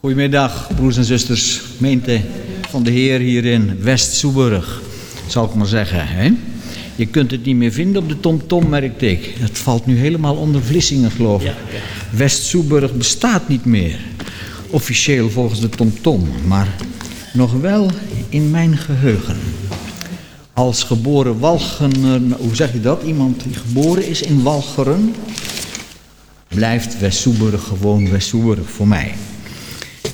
Goedemiddag, broers en zusters, gemeente van de Heer hier in West-Soeburg, zal ik maar zeggen. Hè? Je kunt het niet meer vinden op de TomTom, merkte ik. Het valt nu helemaal onder Vlissingen, geloof ik. West-Soeburg bestaat niet meer. Officieel volgens de TomTom, maar nog wel in mijn geheugen. Als geboren Walgener, hoe zeg je dat? Iemand die geboren is in Walcheren, blijft West-Soeburg gewoon West-Soeburg voor mij.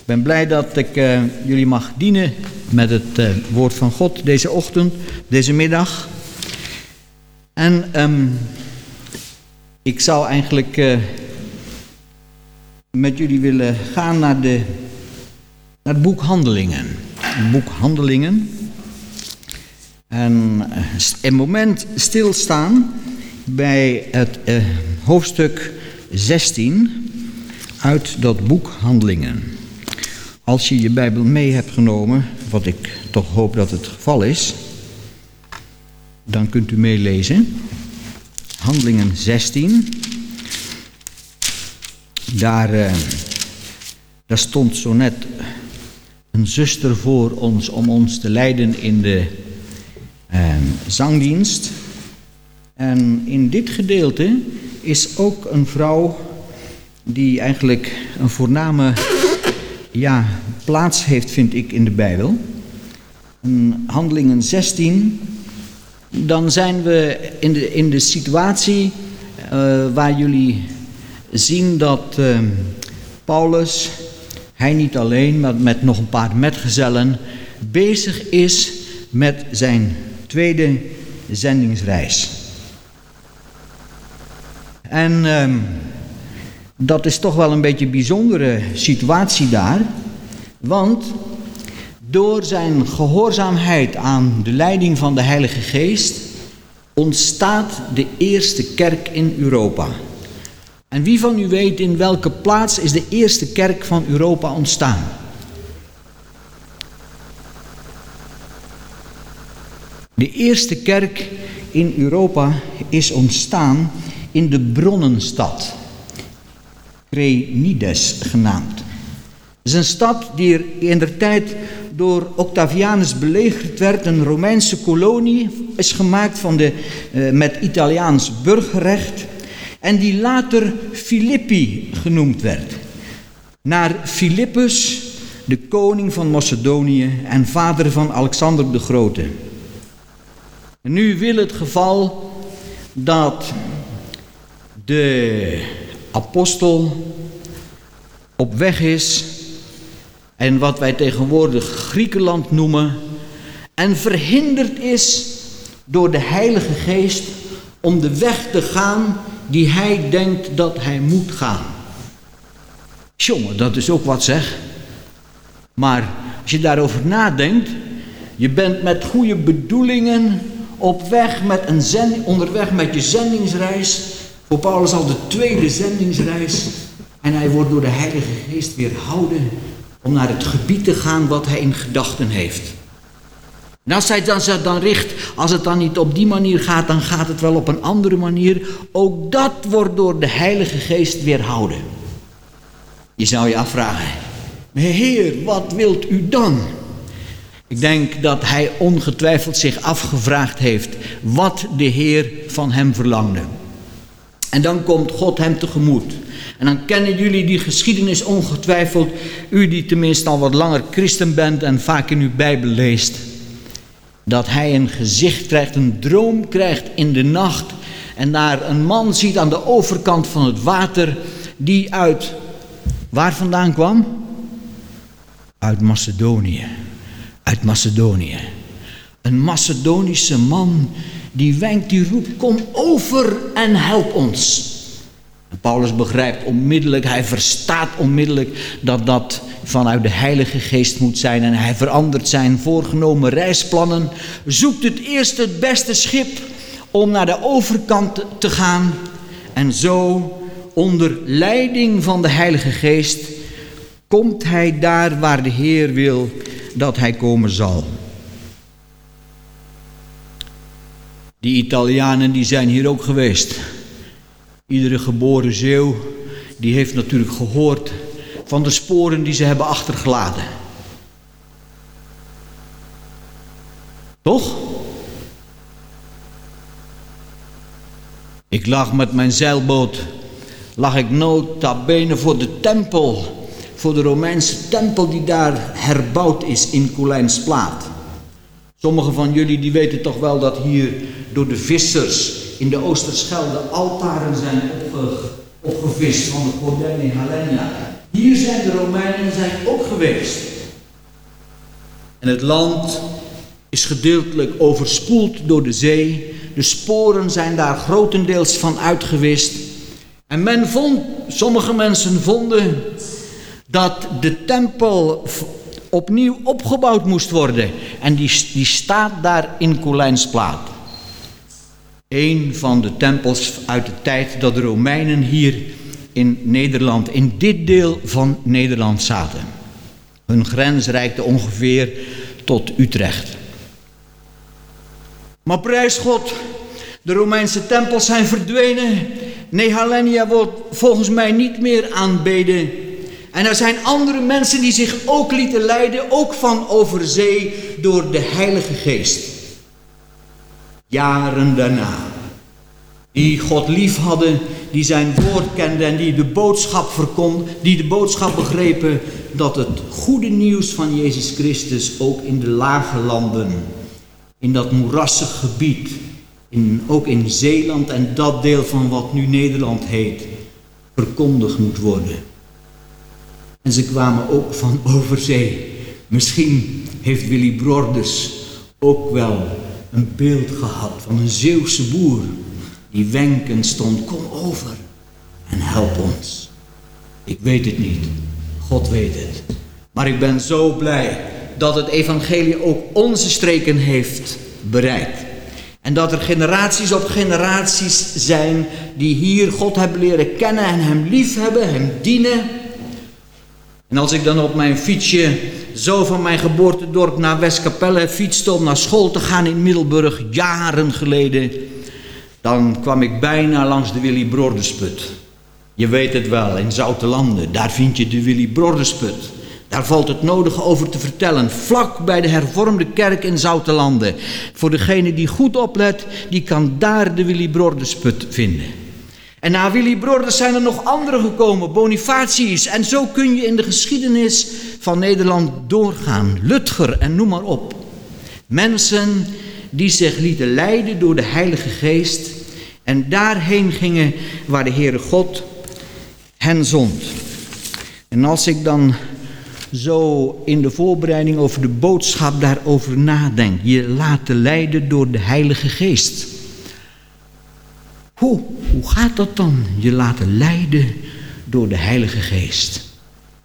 Ik ben blij dat ik uh, jullie mag dienen met het uh, woord van God deze ochtend, deze middag. En um, ik zou eigenlijk uh, met jullie willen gaan naar, de, naar het boek Handelingen. Het boek Handelingen. En een moment stilstaan bij het hoofdstuk 16 uit dat boek Handelingen. Als je je Bijbel mee hebt genomen, wat ik toch hoop dat het geval is, dan kunt u meelezen. Handelingen 16. Daar, uh, daar stond zo net een zuster voor ons om ons te leiden in de uh, zangdienst. En in dit gedeelte is ook een vrouw die eigenlijk een voorname ja, plaats heeft, vind ik, in de Bijbel. In Handelingen 16, dan zijn we in de, in de situatie uh, waar jullie zien dat uh, Paulus, hij niet alleen, maar met nog een paar metgezellen, bezig is met zijn tweede zendingsreis. En uh, dat is toch wel een beetje een bijzondere situatie daar. Want door zijn gehoorzaamheid aan de leiding van de Heilige Geest ontstaat de eerste kerk in Europa. En wie van u weet in welke plaats is de eerste kerk van Europa ontstaan? De eerste kerk in Europa is ontstaan in de Bronnenstad. Crenides genaamd. Het is een stad die in der tijd door Octavianus belegerd werd, een Romeinse kolonie is gemaakt van de, uh, met Italiaans burgerrecht en die later Filippi genoemd werd. Naar Philippus, de koning van Macedonië en vader van Alexander de Grote. Nu wil het geval dat de apostel op weg is en wat wij tegenwoordig Griekenland noemen en verhinderd is door de Heilige Geest om de weg te gaan die hij denkt dat hij moet gaan. Jongen, dat is ook wat zeg. Maar als je daarover nadenkt, je bent met goede bedoelingen op weg met een zending, onderweg met je zendingsreis voor Paulus al de tweede zendingsreis. En hij wordt door de Heilige Geest weerhouden om naar het gebied te gaan wat hij in gedachten heeft. En als hij dan, dan richt, als het dan niet op die manier gaat, dan gaat het wel op een andere manier. Ook dat wordt door de Heilige Geest weerhouden. Je zou je afvragen, Heer, wat wilt u dan? Ik denk dat hij ongetwijfeld zich afgevraagd heeft wat de Heer van hem verlangde. En dan komt God hem tegemoet. En dan kennen jullie die geschiedenis ongetwijfeld, u die tenminste al wat langer christen bent en vaak in uw Bijbel leest. Dat hij een gezicht krijgt, een droom krijgt in de nacht en daar een man ziet aan de overkant van het water die uit, waar vandaan kwam? Uit Macedonië. Uit Macedonië. Een Macedonische man die wenkt, die roept, kom over en help ons. Paulus begrijpt onmiddellijk, hij verstaat onmiddellijk dat dat vanuit de Heilige Geest moet zijn. En hij verandert zijn voorgenomen reisplannen, zoekt het eerste het beste schip om naar de overkant te gaan. En zo, onder leiding van de Heilige Geest, komt hij daar waar de Heer wil dat hij komen zal. Die Italianen die zijn hier ook geweest. Iedere geboren zeeuw die heeft natuurlijk gehoord van de sporen die ze hebben achtergelaten. Toch? Ik lag met mijn zeilboot, lag ik nota bene voor de tempel, voor de Romeinse tempel die daar herbouwd is in Koelijnsplaat. Sommigen van jullie die weten toch wel dat hier door de vissers in de Oosterschelde altaren zijn opge, opgevist van de gordijn in Halenia. Hier zijn de Romeinen zijn ook geweest. En het land is gedeeltelijk overspoeld door de zee. De sporen zijn daar grotendeels van uitgewist. En men vond, sommige mensen vonden dat de tempel opnieuw opgebouwd moest worden. En die, die staat daar in Kolijnsplaat. Een van de tempels uit de tijd dat de Romeinen hier in Nederland, in dit deel van Nederland zaten. Hun grens reikte ongeveer tot Utrecht. Maar prijs God, de Romeinse tempels zijn verdwenen. Nehalenia wordt volgens mij niet meer aanbeden. En er zijn andere mensen die zich ook lieten leiden, ook van overzee, door de Heilige Geest. Jaren daarna. Die God lief hadden, die zijn woord kenden en die de boodschap verkond, die de boodschap begrepen dat het goede nieuws van Jezus Christus ook in de lage landen, in dat moerassig gebied, ook in Zeeland en dat deel van wat nu Nederland heet, verkondigd moet worden. En ze kwamen ook van overzee. Misschien heeft Willy Broders ook wel een beeld gehad van een Zeeuwse boer die wenkend stond, kom over en help ons. Ik weet het niet, God weet het. Maar ik ben zo blij dat het evangelie ook onze streken heeft bereikt. En dat er generaties op generaties zijn die hier God hebben leren kennen en Hem lief hebben, Hem dienen en als ik dan op mijn fietsje zo van mijn geboortedorp naar Westkapelle fietste om naar school te gaan in Middelburg, jaren geleden, dan kwam ik bijna langs de Willy Brodersput. Je weet het wel, in Zoutelanden, daar vind je de Willy Brodersput. Daar valt het nodige over te vertellen, vlak bij de hervormde kerk in Zoutelanden. Voor degene die goed oplet, die kan daar de Willy Brodersput vinden. En na Willy Broders zijn er nog anderen gekomen, Bonifatius. En zo kun je in de geschiedenis van Nederland doorgaan. Lutger en noem maar op. Mensen die zich lieten leiden door de Heilige Geest en daarheen gingen waar de Heere God hen zond. En als ik dan zo in de voorbereiding over de boodschap daarover nadenk, je laten leiden door de Heilige Geest. Hoe, gaat dat dan? Je laten leiden door de Heilige Geest.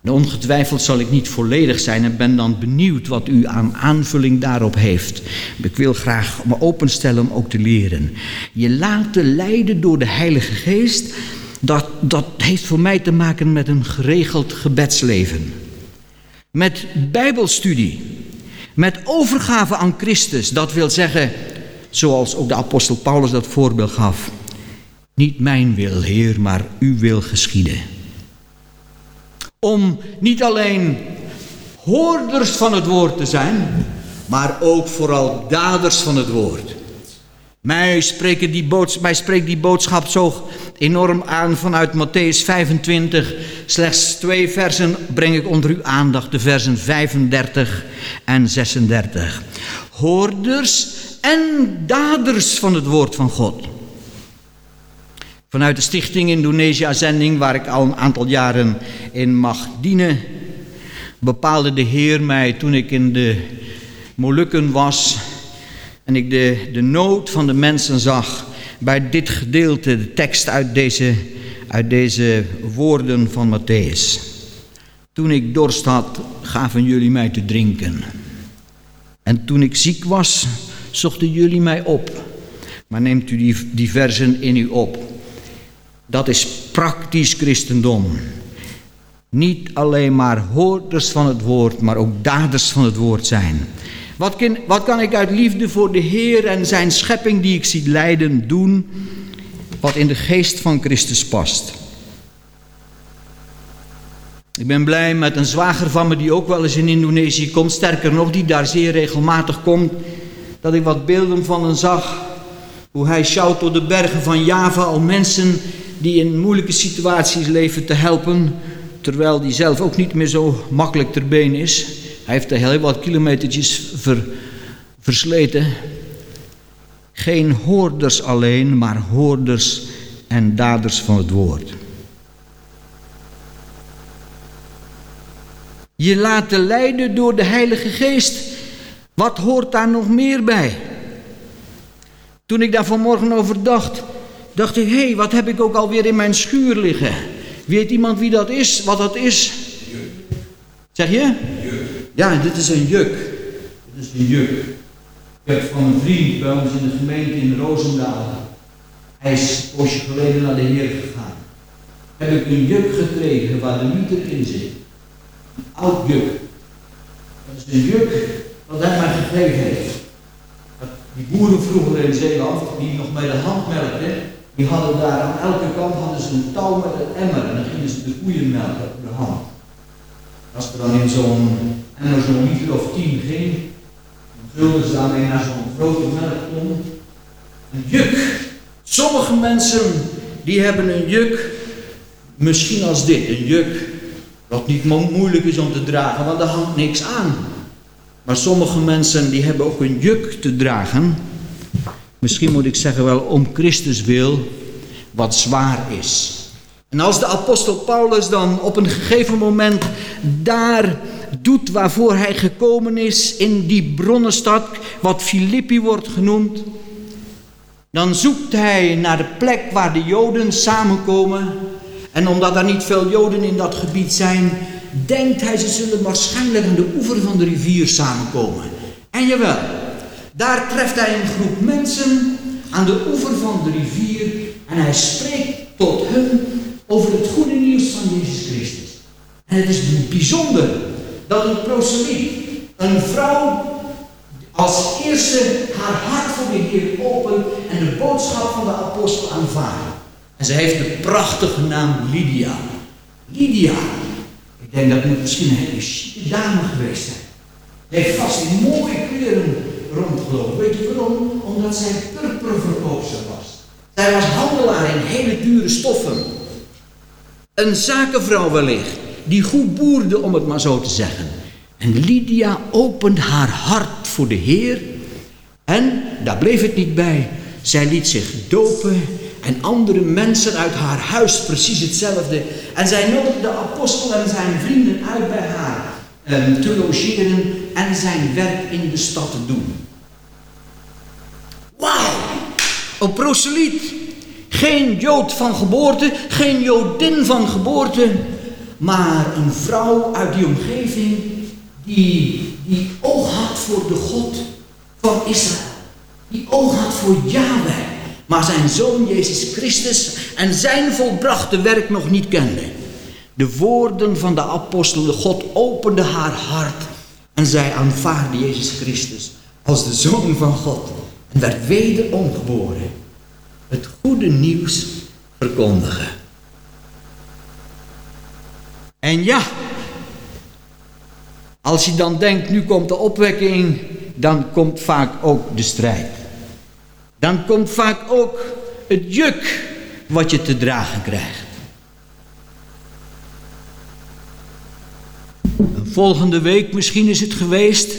Nou, ongetwijfeld zal ik niet volledig zijn en ben dan benieuwd wat u aan aanvulling daarop heeft. Ik wil graag me openstellen om ook te leren. Je laten leiden door de Heilige Geest, dat, dat heeft voor mij te maken met een geregeld gebedsleven. Met bijbelstudie, met overgave aan Christus, dat wil zeggen, zoals ook de apostel Paulus dat voorbeeld gaf. Niet mijn wil, Heer, maar uw wil geschieden. Om niet alleen hoorders van het woord te zijn, maar ook vooral daders van het woord. Mij, spreken die boodschap, mij spreekt die boodschap zo enorm aan vanuit Matthäus 25. Slechts twee versen breng ik onder uw aandacht, de versen 35 en 36. Hoorders en daders van het woord van God. Vanuit de Stichting Indonesia Zending, waar ik al een aantal jaren in mag dienen, bepaalde de Heer mij toen ik in de Molukken was en ik de, de nood van de mensen zag bij dit gedeelte, de tekst uit deze, uit deze woorden van Matthäus. Toen ik dorst had, gaven jullie mij te drinken. En toen ik ziek was, zochten jullie mij op. Maar neemt u die, die versen in u op. Dat is praktisch christendom. Niet alleen maar hoorders van het woord, maar ook daders van het woord zijn. Wat kan, wat kan ik uit liefde voor de Heer en zijn schepping die ik zie lijden doen, wat in de geest van Christus past? Ik ben blij met een zwager van me die ook wel eens in Indonesië komt. Sterker nog, die daar zeer regelmatig komt. Dat ik wat beelden van hem zag. Hoe hij sjouwt door de bergen van Java om mensen die in moeilijke situaties leven te helpen. Terwijl die zelf ook niet meer zo makkelijk ter been is. Hij heeft er heel wat kilometertjes ver, versleten. Geen hoorders alleen, maar hoorders en daders van het woord. Je laten leiden door de Heilige Geest. Wat hoort daar nog meer bij? Toen ik daar vanmorgen over dacht, dacht ik, hé, hey, wat heb ik ook alweer in mijn schuur liggen? Weet iemand wie dat is, wat dat is? Zeg je? Ja, dit is een juk. Dit is een juk. Ik heb van een vriend bij ons in de gemeente in Roosendaal. Hij is een poosje geleden naar de Heer gegaan. Heb ik een juk gekregen waar de mieter in zit. Een oud juk. Dat is een juk wat hij mij gegeven heeft. Die boeren vroeger in Zeeland, die nog met de hand melkten, die hadden daar aan elke kant hadden ze een touw met een emmer en dan gingen ze de koeien melken op de hand. Als er dan in zo'n emmer zo'n liter of tien ging, dan vulden ze daarmee naar zo'n grote melkton. Een juk. Sommige mensen die hebben een juk, misschien als dit, een juk, wat niet moeilijk is om te dragen, want er hangt niks aan. Maar sommige mensen die hebben ook een juk te dragen. Misschien moet ik zeggen wel om Christus wil, wat zwaar is. En als de apostel Paulus dan op een gegeven moment daar doet waarvoor hij gekomen is, in die bronnenstad, wat Filippi wordt genoemd, dan zoekt hij naar de plek waar de Joden samenkomen. En omdat er niet veel Joden in dat gebied zijn, denkt hij, ze zullen waarschijnlijk aan de oever van de rivier samenkomen. En jawel, daar treft hij een groep mensen aan de oever van de rivier en hij spreekt tot hen over het goede nieuws van Jezus Christus. En het is bijzonder dat een proseliet, een vrouw, als eerste haar hart voor de Heer opent en de boodschap van de apostel aanvaardt. En ze heeft de prachtige naam Lydia. Lydia, ik denk dat moet misschien een hele chique dame geweest zijn. Ze heeft vast in mooie kleren rondgelopen. Weet je waarom? Omdat zij purperverkoopster was. Zij was handelaar in hele dure stoffen. Een zakenvrouw wellicht, die goed boerde om het maar zo te zeggen. En Lydia opent haar hart voor de Heer. En, daar bleef het niet bij, zij liet zich dopen en andere mensen uit haar huis precies hetzelfde. En zij nodigde de apostel en zijn vrienden uit bij haar um, te logeren en zijn werk in de stad te doen. Wauw! Een proseliet. Geen Jood van geboorte, geen Jodin van geboorte, maar een vrouw uit die omgeving die, die oog had voor de God van Israël. Die oog had voor Yahweh maar zijn zoon Jezus Christus en zijn volbrachte werk nog niet kende. De woorden van de apostel, God opende haar hart en zij aanvaarde Jezus Christus als de zoon van God en werd wederom geboren. Het goede nieuws verkondigen. En ja, als je dan denkt, nu komt de opwekking, dan komt vaak ook de strijd dan komt vaak ook het juk wat je te dragen krijgt. Volgende week misschien is het geweest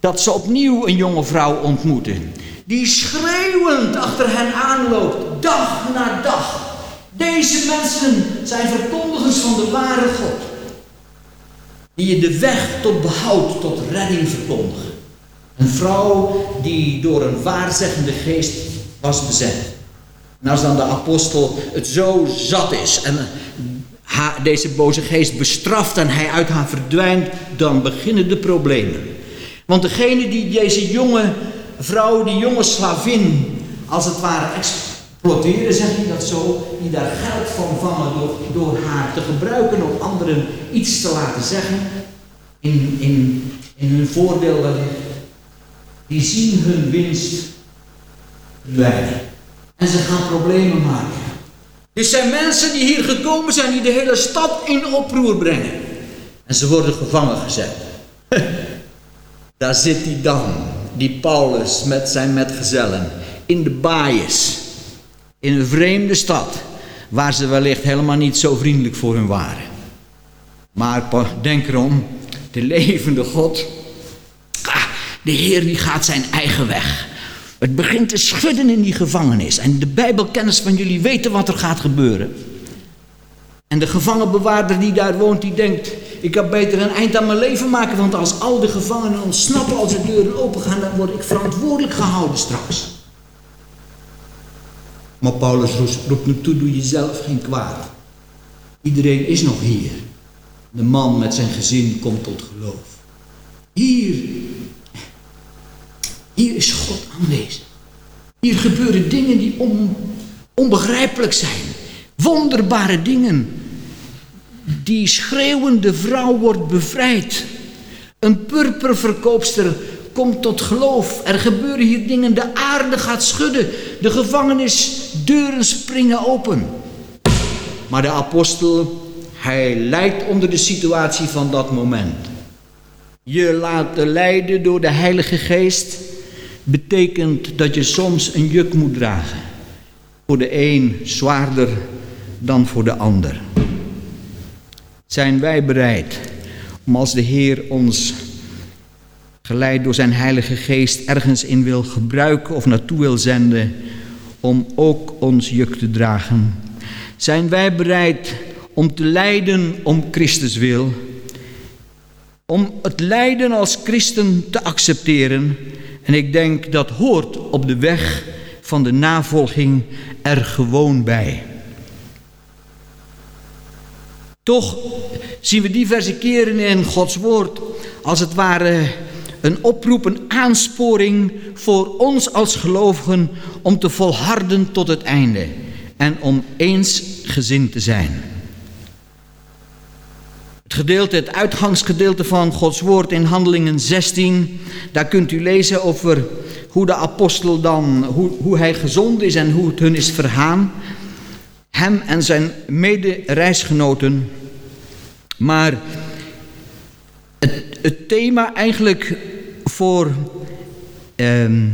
dat ze opnieuw een jonge vrouw ontmoeten. Die schreeuwend achter hen aanloopt, dag na dag. Deze mensen zijn verkondigers van de ware God. Die je de weg tot behoud, tot redding verkondigen. Een vrouw die door een waarzeggende geest was bezet. En als dan de apostel het zo zat is en deze boze geest bestraft en hij uit haar verdwijnt, dan beginnen de problemen. Want degene die deze jonge vrouw, die jonge slavin, als het ware exploiteren, zeg je dat zo, die daar geld van vangen door, door haar te gebruiken om anderen iets te laten zeggen, in, in, in hun voordeel die zien hun winst verdwijnen. En ze gaan problemen maken. Dit zijn mensen die hier gekomen zijn, die de hele stad in oproer brengen. En ze worden gevangen gezet. Daar zit hij dan, die Paulus met zijn metgezellen, in de baaiers, in een vreemde stad, waar ze wellicht helemaal niet zo vriendelijk voor hun waren. Maar denk erom, de levende God, de Heer die gaat zijn eigen weg. Het begint te schudden in die gevangenis. En de Bijbelkennis van jullie weten wat er gaat gebeuren. En de gevangenbewaarder die daar woont, die denkt: Ik kan beter een eind aan mijn leven maken, want als al de gevangenen ontsnappen als de deuren opengaan, dan word ik verantwoordelijk gehouden straks. Maar Paulus roept me toe: Doe jezelf geen kwaad. Iedereen is nog hier. De man met zijn gezin komt tot geloof. Hier hier is God aanwezig. Hier gebeuren dingen die onbegrijpelijk zijn. Wonderbare dingen. Die schreeuwende vrouw wordt bevrijd. Een purperverkoopster komt tot geloof. Er gebeuren hier dingen. De aarde gaat schudden. De gevangenisdeuren springen open. Maar de apostel, hij lijdt onder de situatie van dat moment. Je laten leiden door de Heilige Geest betekent dat je soms een juk moet dragen. Voor de een zwaarder dan voor de ander. Zijn wij bereid om als de Heer ons geleid door zijn Heilige Geest ergens in wil gebruiken of naartoe wil zenden, om ook ons juk te dragen? Zijn wij bereid om te lijden om Christus wil? Om het lijden als christen te accepteren en ik denk dat hoort op de weg van de navolging er gewoon bij. Toch zien we diverse keren in Gods woord als het ware een oproep, een aansporing voor ons als gelovigen om te volharden tot het einde en om eensgezind te zijn. Gedeelte, het uitgangsgedeelte van Gods woord in Handelingen 16, daar kunt u lezen over hoe de apostel dan, hoe, hoe hij gezond is en hoe het hun is vergaan. Hem en zijn mede-reisgenoten. Maar het, het, thema eigenlijk voor ehm,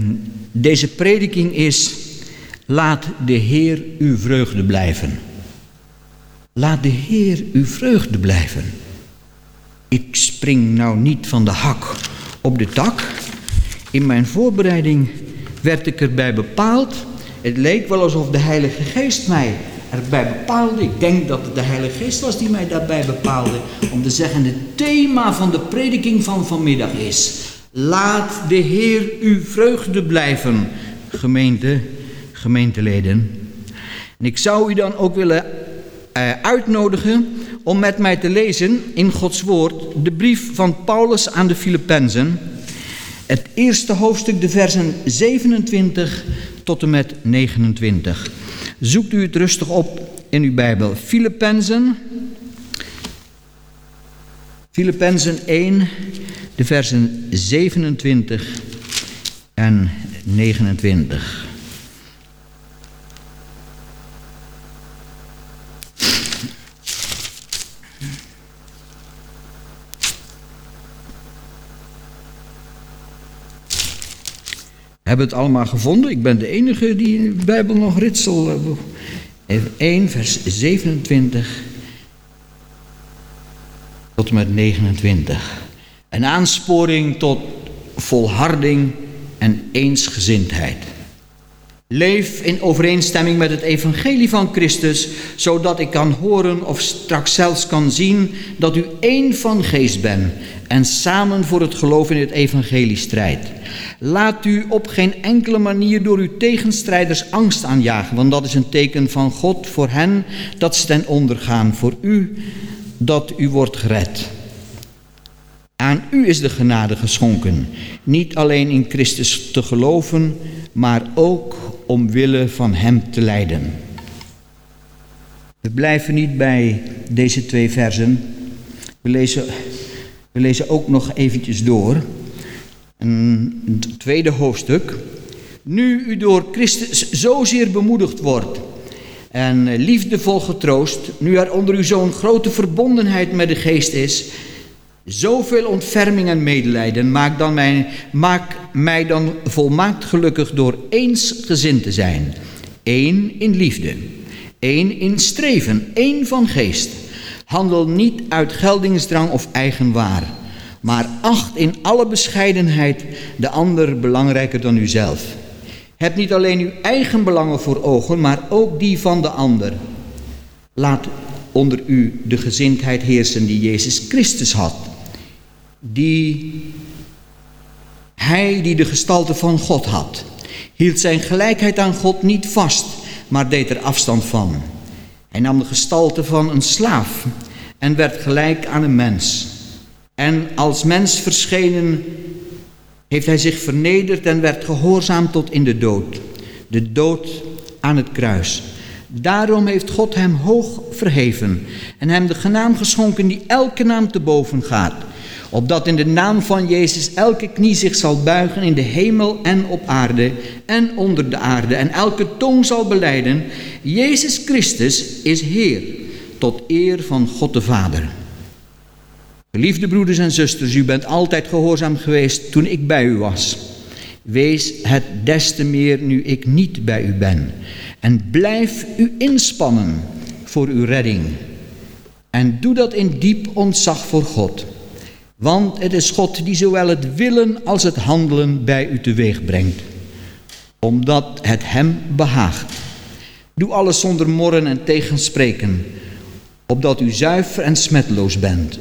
deze prediking is, laat de Heer uw vreugde blijven. Laat de Heer uw vreugde blijven. Ik spring nou niet van de hak op de tak. In mijn voorbereiding werd ik erbij bepaald. Het leek wel alsof de Heilige Geest mij erbij bepaalde. Ik denk dat het de Heilige Geest was die mij daarbij bepaalde. Om te zeggen, het thema van de prediking van vanmiddag is... Laat de Heer uw vreugde blijven, gemeente, gemeenteleden. En ik zou u dan ook willen uh, uitnodigen om met mij te lezen in Gods woord de brief van Paulus aan de Filippenzen. Het eerste hoofdstuk, de versen 27 tot en met 29. Zoekt u het rustig op in uw Bijbel. Filippenzen, Filippenzen 1, de versen 27 en 29. Hebben het allemaal gevonden. Ik ben de enige die in de Bijbel nog ritsel. 1 vers 27 tot en met 29. Een aansporing tot volharding en eensgezindheid. Leef in overeenstemming met het evangelie van Christus, zodat ik kan horen of straks zelfs kan zien dat u één van geest bent en samen voor het geloof in het evangelie strijdt. Laat u op geen enkele manier door uw tegenstrijders angst aanjagen, want dat is een teken van God voor hen dat ze ten onder gaan, voor u dat u wordt gered. Aan u is de genade geschonken, niet alleen in Christus te geloven, maar ook omwille van Hem te lijden. We blijven niet bij deze twee versen. We lezen, we lezen ook nog eventjes door. Een tweede hoofdstuk. Nu u door Christus zozeer bemoedigd wordt en liefdevol getroost, nu er onder u zo'n grote verbondenheid met de geest is, zoveel ontferming en medelijden, maak, dan mij, maak mij dan volmaakt gelukkig door eensgezind te zijn. Eén in liefde, één in streven, één van geest. Handel niet uit geldingsdrang of eigenwaar, maar acht in alle bescheidenheid de ander belangrijker dan uzelf. Heb niet alleen uw eigen belangen voor ogen, maar ook die van de ander. Laat onder u de gezindheid heersen die Jezus Christus had. Die hij die de gestalte van God had, hield zijn gelijkheid aan God niet vast, maar deed er afstand van. Hij nam de gestalte van een slaaf en werd gelijk aan een mens. En als mens verschenen heeft hij zich vernederd en werd gehoorzaam tot in de dood. De dood aan het kruis. Daarom heeft God hem hoog verheven en hem de genaam geschonken die elke naam te boven gaat. Opdat in de naam van Jezus elke knie zich zal buigen in de hemel en op aarde en onder de aarde. En elke tong zal beleiden, Jezus Christus is Heer, tot eer van God de Vader. Geliefde broeders en zusters, u bent altijd gehoorzaam geweest toen ik bij u was. Wees het des te meer nu ik niet bij u ben. En blijf u inspannen voor uw redding. En doe dat in diep ontzag voor God. Want het is God die zowel het willen als het handelen bij u teweeg brengt. Omdat het hem behaagt. Doe alles zonder morren en tegenspreken. Opdat u zuiver en smetloos bent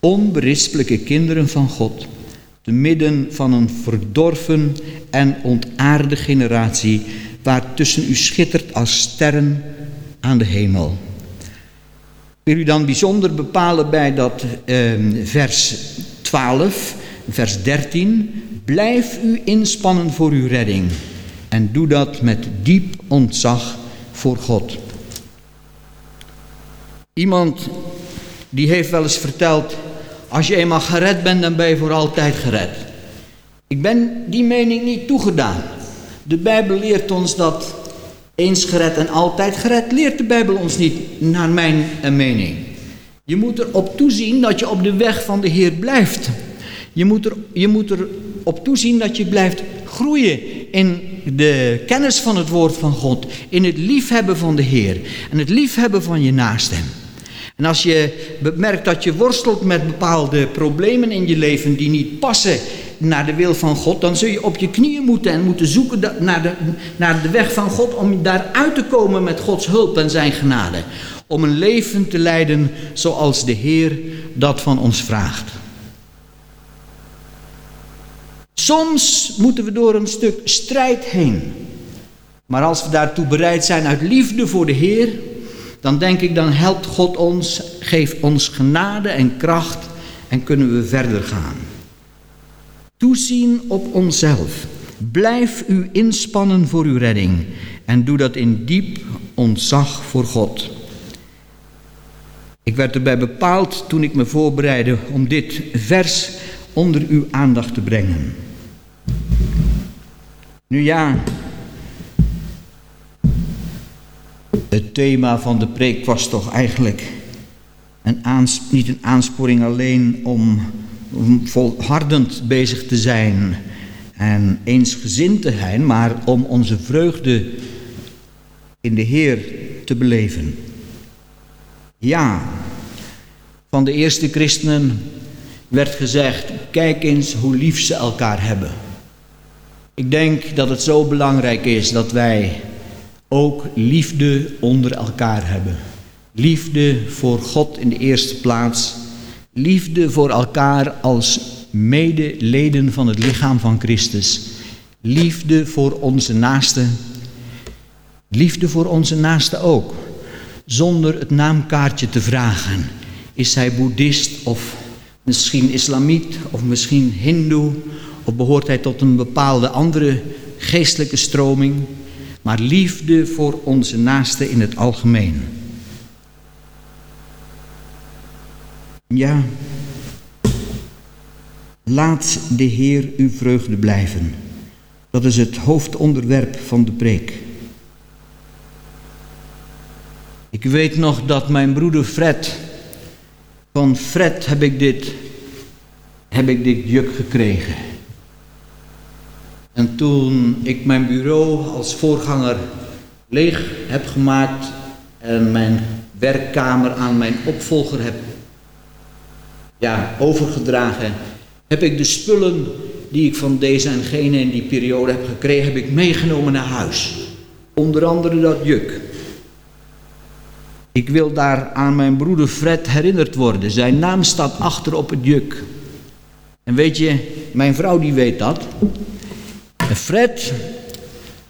onberispelijke kinderen van God, te midden van een verdorven en ontaarde generatie, waar tussen u schittert als sterren aan de hemel. Wil u dan bijzonder bepalen bij dat eh, vers 12, vers 13. Blijf u inspannen voor uw redding en doe dat met diep ontzag voor God. Iemand die heeft wel eens verteld als je eenmaal gered bent, dan ben je voor altijd gered. Ik ben die mening niet toegedaan. De Bijbel leert ons dat eens gered en altijd gered, leert de Bijbel ons niet, naar mijn eh, mening. Je moet erop toezien dat je op de weg van de Heer blijft. Je moet, er, je moet erop toezien dat je blijft groeien in de kennis van het woord van God, in het liefhebben van de Heer en het liefhebben van je naasten. En als je merkt dat je worstelt met bepaalde problemen in je leven die niet passen naar de wil van God, dan zul je op je knieën moeten en moeten zoeken naar de, naar de weg van God om daaruit te komen met Gods hulp en zijn genade. Om een leven te leiden zoals de Heer dat van ons vraagt. Soms moeten we door een stuk strijd heen. Maar als we daartoe bereid zijn uit liefde voor de Heer, dan denk ik, dan helpt God ons, geeft ons genade en kracht en kunnen we verder gaan. Toezien op onszelf. Blijf u inspannen voor uw redding en doe dat in diep ontzag voor God. Ik werd erbij bepaald toen ik me voorbereidde om dit vers onder uw aandacht te brengen. Nu ja, Het thema van de preek was toch eigenlijk een niet een aansporing alleen om, om volhardend bezig te zijn en eensgezind te zijn, maar om onze vreugde in de Heer te beleven. Ja, van de eerste christenen werd gezegd, kijk eens hoe lief ze elkaar hebben. Ik denk dat het zo belangrijk is dat wij ook liefde onder elkaar hebben. Liefde voor God in de eerste plaats. Liefde voor elkaar als medeleden van het lichaam van Christus. Liefde voor onze naasten. Liefde voor onze naasten ook. Zonder het naamkaartje te vragen. Is hij boeddhist of misschien islamiet of misschien hindoe? Of behoort hij tot een bepaalde andere geestelijke stroming? maar liefde voor onze naasten in het algemeen. Ja, laat de Heer uw vreugde blijven. Dat is het hoofdonderwerp van de preek. Ik weet nog dat mijn broeder Fred, van Fred heb ik dit, heb ik dit juk gekregen. En toen ik mijn bureau als voorganger leeg heb gemaakt en mijn werkkamer aan mijn opvolger heb ja, overgedragen, heb ik de spullen die ik van deze en gene in die periode heb gekregen, heb ik meegenomen naar huis. Onder andere dat juk. Ik wil daar aan mijn broeder Fred herinnerd worden. Zijn naam staat achter op het juk. En weet je, mijn vrouw die weet dat. En Fred,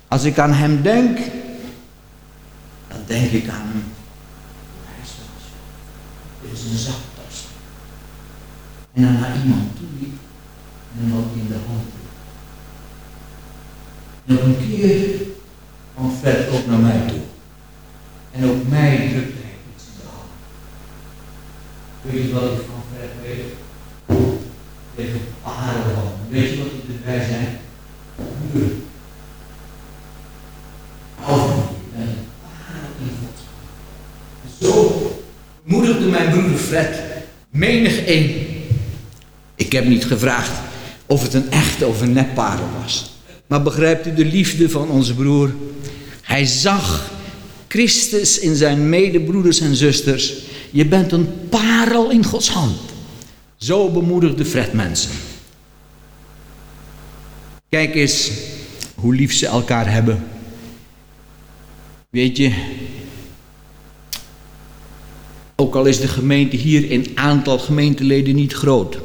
als ik aan hem denk, dan denk ik aan hem. Dit is een zaktas. En dan naar iemand toe liep en wat in de hand En Nog een keer kwam Fred ook naar mij toe. En ook mij drukte hij iets in de hand. Weet je wat ik van Fred weet? Tegen parel. Weet je wat ik erbij zei? Muur. Zo moedigde mijn broeder Fred menig een. Ik heb niet gevraagd of het een echte of een nepparel was. Maar begrijpt u de liefde van onze broer? Hij zag Christus in zijn medebroeders en zusters. Je bent een parel in Gods hand. Zo bemoedigde Fred mensen. Kijk eens hoe lief ze elkaar hebben. Weet je, ook al is de gemeente hier in aantal gemeenteleden niet groot.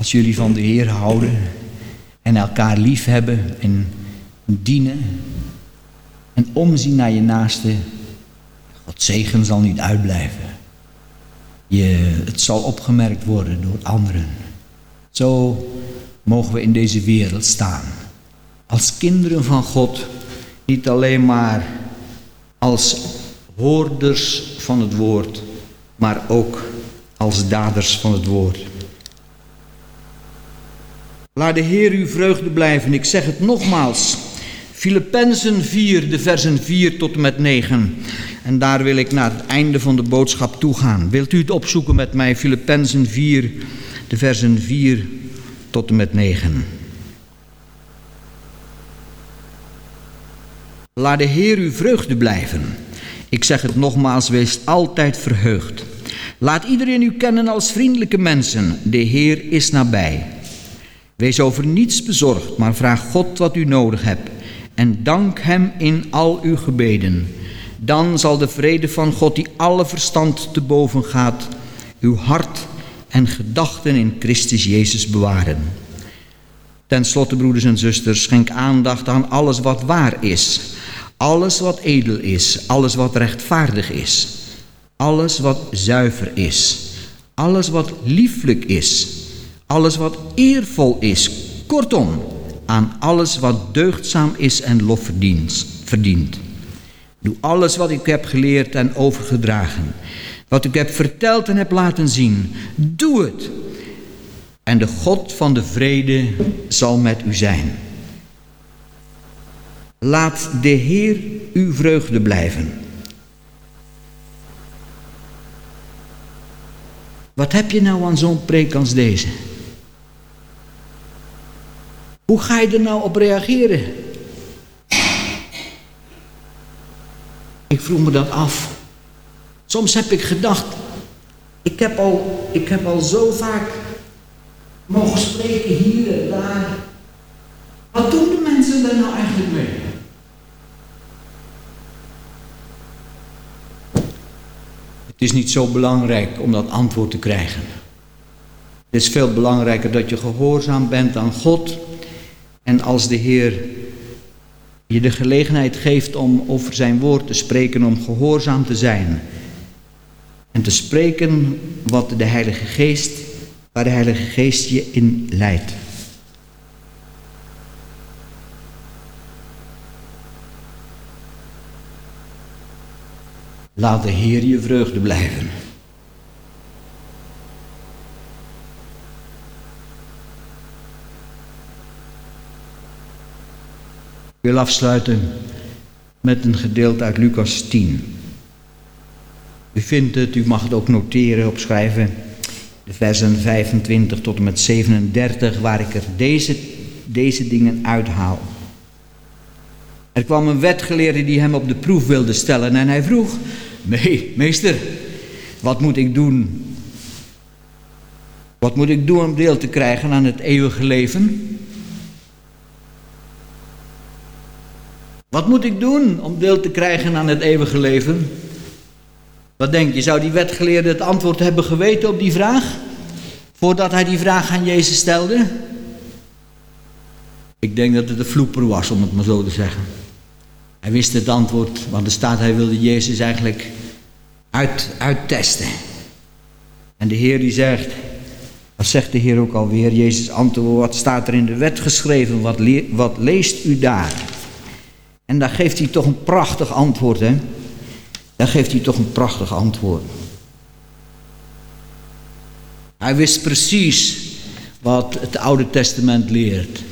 Als jullie van de Heer houden en elkaar lief hebben en dienen en omzien naar je naaste, God zegen zal niet uitblijven. Je, het zal opgemerkt worden door anderen. Zo mogen we in deze wereld staan. Als kinderen van God, niet alleen maar als hoorders van het woord, maar ook als daders van het woord. Laat de Heer uw vreugde blijven. Ik zeg het nogmaals. Filippenzen 4, de versen 4 tot en met 9. En daar wil ik naar het einde van de boodschap toe gaan. Wilt u het opzoeken met mij? Filippenzen 4, de versen 4 tot en met 9. Laat de Heer uw vreugde blijven. Ik zeg het nogmaals, wees altijd verheugd. Laat iedereen u kennen als vriendelijke mensen. De Heer is nabij. Wees over niets bezorgd, maar vraag God wat u nodig hebt. En dank Hem in al uw gebeden. Dan zal de vrede van God, die alle verstand te boven gaat, uw hart en gedachten in Christus Jezus bewaren. Ten slotte, broeders en zusters, schenk aandacht aan alles wat waar is alles wat edel is, alles wat rechtvaardig is, alles wat zuiver is, alles wat lieflijk is, alles wat eervol is, kortom, aan alles wat deugdzaam is en lof verdient. Doe alles wat ik heb geleerd en overgedragen, wat ik heb verteld en heb laten zien. Doe het. En de God van de vrede zal met u zijn. Laat de Heer uw vreugde blijven. Wat heb je nou aan zo'n preek als deze? Hoe ga je er nou op reageren? Ik vroeg me dat af. Soms heb ik gedacht, ik heb al, ik heb al zo vaak mogen spreken hier en daar. Wat doen de mensen daar nou eigenlijk mee? Het is niet zo belangrijk om dat antwoord te krijgen. Het is veel belangrijker dat je gehoorzaam bent aan God. En als de Heer je de gelegenheid geeft om over zijn woord te spreken, om gehoorzaam te zijn. En te spreken wat de Heilige Geest, waar de Heilige Geest je in leidt. Laat de Heer je vreugde blijven. Wil afsluiten met een gedeelte uit Lucas 10. U vindt het, u mag het ook noteren, opschrijven, de versen 25 tot en met 37, waar ik er deze, deze dingen uithaal. Er kwam een wetgeleerde die hem op de proef wilde stellen en hij vroeg, nee, meester, wat moet ik doen? Wat moet ik doen om deel te krijgen aan het eeuwige leven? Wat moet ik doen om deel te krijgen aan het eeuwige leven? Wat denk je, zou die wetgeleerde het antwoord hebben geweten op die vraag? Voordat hij die vraag aan Jezus stelde? Ik denk dat het een vloeper was, om het maar zo te zeggen. Hij wist het antwoord, want er staat, hij wilde Jezus eigenlijk uit, uittesten. En de Heer die zegt, wat zegt de Heer ook alweer? Jezus antwoordt, wat staat er in de wet geschreven? Wat, wat leest u daar? En daar geeft hij toch een prachtig antwoord, hè? Daar geeft hij toch een prachtig antwoord. Hij wist precies wat het Oude Testament leert.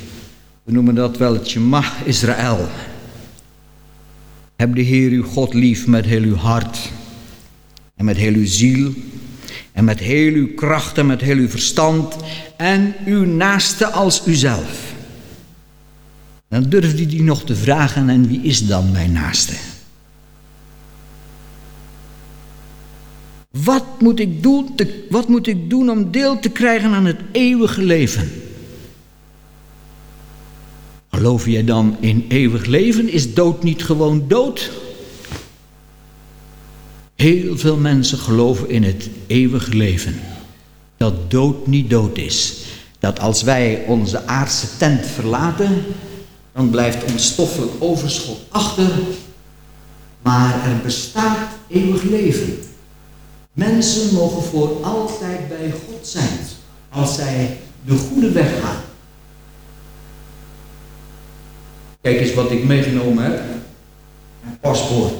We noemen dat wel het Shema Israël. Heb de Heer uw God lief met heel uw hart en met heel uw ziel en met heel uw kracht en met heel uw verstand en uw naaste als uzelf. Dan durfde hij nog te vragen en wie is dan mijn naaste? Wat moet, ik doen, wat moet ik doen om deel te krijgen aan het eeuwige leven? Geloof jij dan in eeuwig leven? Is dood niet gewoon dood? Heel veel mensen geloven in het eeuwige leven. Dat dood niet dood is. Dat als wij onze aardse tent verlaten, dan blijft ons stoffelijk overschot achter. Maar er bestaat eeuwig leven. Mensen mogen voor altijd bij God zijn als zij de goede weg gaan. Kijk eens wat ik meegenomen heb. Een paspoort.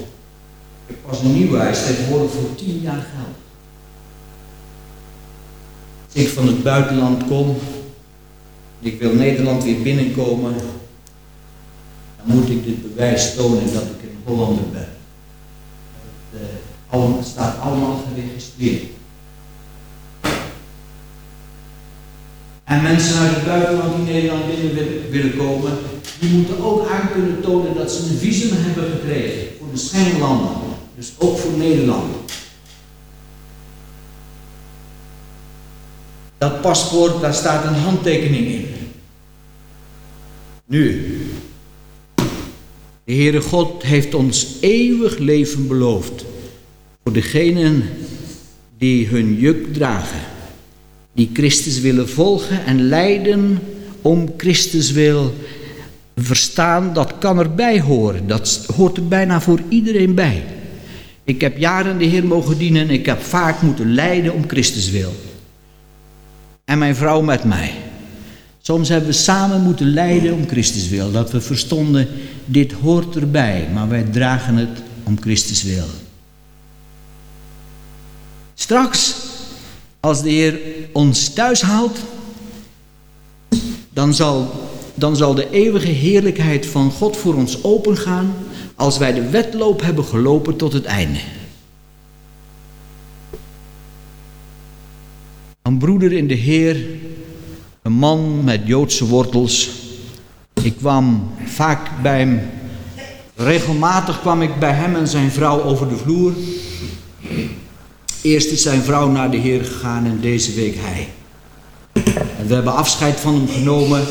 Ik pas een nieuwe, hij is tegenwoordig voor 10 jaar geld. Als ik van het buitenland kom, ik wil Nederland weer binnenkomen, dan moet ik dit bewijs tonen dat ik een Hollander ben. Het staat allemaal geregistreerd. En mensen uit het buitenland die Nederland binnen willen komen, die moeten ook aan kunnen tonen dat ze een visum hebben gekregen voor de Schengenlanden. Dus ook voor Nederland. Dat paspoort, daar staat een handtekening in. Nu, de Heere God heeft ons eeuwig leven beloofd. Voor degenen die hun juk dragen. Die Christus willen volgen en lijden om Christus wil verstaan, dat kan erbij horen. Dat hoort er bijna voor iedereen bij. Ik heb jaren de Heer mogen dienen en ik heb vaak moeten lijden om Christus wil. En mijn vrouw met mij. Soms hebben we samen moeten lijden om Christus wil. Dat we verstonden, dit hoort erbij, maar wij dragen het om Christus wil. Straks, als de Heer ons thuis haalt, dan zal, dan zal de eeuwige heerlijkheid van God voor ons opengaan als wij de wedloop hebben gelopen tot het einde. Een broeder in de Heer, een man met Joodse wortels. Ik kwam vaak bij hem, regelmatig kwam ik bij hem en zijn vrouw over de vloer. Eerst is zijn vrouw naar de Heer gegaan en deze week hij. En we hebben afscheid van hem genomen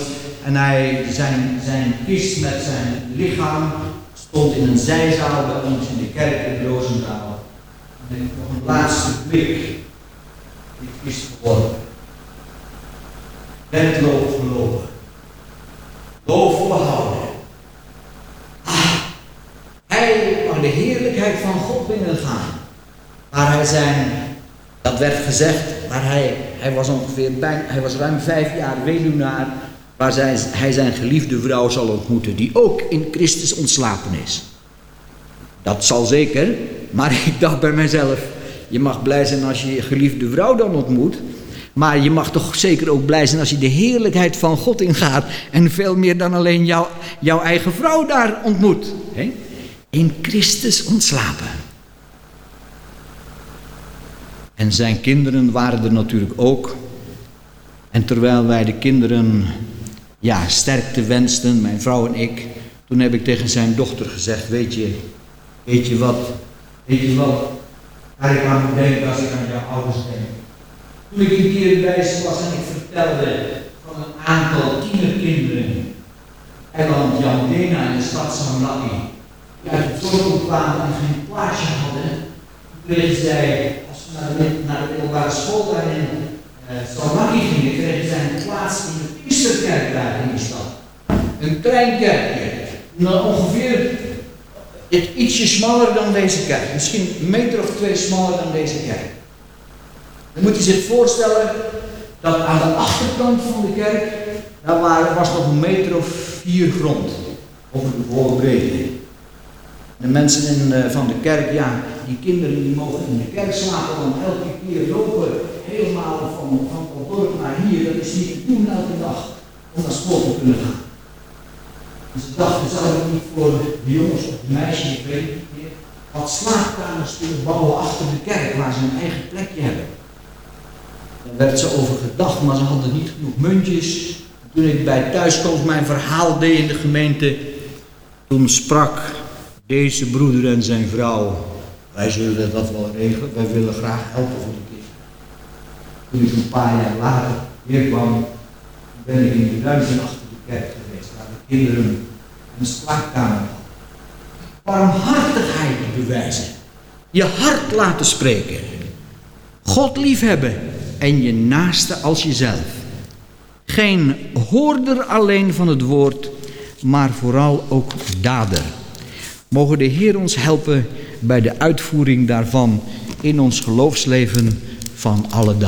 en hij, zijn, zijn kist met zijn lichaam stond in een zijzaal bij ons in de kerk in Roosendaal. En ik nog een laatste blik. Die kist geworden. Wedloop gelopen. Loof behouden. Ah, hij mag de heerlijkheid van God binnengaan. Waar hij zijn, dat werd gezegd, maar hij, hij was ongeveer, bij, hij was ruim vijf jaar weduwnaar, waar zij, hij zijn geliefde vrouw zal ontmoeten, die ook in Christus ontslapen is. Dat zal zeker, maar ik dacht bij mezelf, je mag blij zijn als je je geliefde vrouw dan ontmoet, maar je mag toch zeker ook blij zijn als je de heerlijkheid van God ingaat en veel meer dan alleen jou, jouw eigen vrouw daar ontmoet. in Christus ontslapen. En zijn kinderen waren er natuurlijk ook. En terwijl wij de kinderen ja, sterkte wensten, mijn vrouw en ik, toen heb ik tegen zijn dochter gezegd, weet je, weet je wat, weet je wat, waar ik aan denken als ik aan jouw ouders denk. Toen ik een keer bij was en ik vertelde van een aantal tienerkinderen, eiland Dena in de stad Samlaki, die uit het dorp kwamen en geen plaatsje hadden, kregen zij, als ze naar de, de middelbare school daarin uh, Samlaki gingen, kregen zij een plaats in de Priesterkerk daar in die stad. Een klein kerkje, nou ongeveer ietsje smaller dan deze kerk, misschien een meter of twee smaller dan deze kerk. Dan moet je zich voorstellen dat aan de achterkant van de kerk, daar was nog een meter of vier grond over de volle breedte. De mensen in, uh, van de kerk, ja, die kinderen die mogen in de kerk slapen, want elke keer lopen helemaal van, van dorp naar hier, dat is niet te doen elke dag om naar school te kunnen gaan. Ze dachten, zouden we niet voor de jongens of de meisjes, ik weet niet meer, wat slaapkamers kunnen bouwen achter de kerk, waar ze een eigen plekje hebben. Daar werd ze over gedacht, maar ze hadden niet genoeg muntjes. Toen ik bij thuiskomst mijn verhaal deed in de gemeente, toen sprak deze broeder en zijn vrouw, wij zullen dat wel regelen, wij willen graag helpen voor de kinderen. Toen ik een paar jaar later weer kwam, ben ik in de ruimte achter de kerk geweest, waar de kinderen een slaapkamer hadden. Barmhartigheid bewijzen, je hart laten spreken, God liefhebben en je naaste als jezelf. Geen hoorder alleen van het woord, maar vooral ook dader. Mogen de Heer ons helpen bij de uitvoering daarvan in ons geloofsleven van alle dag.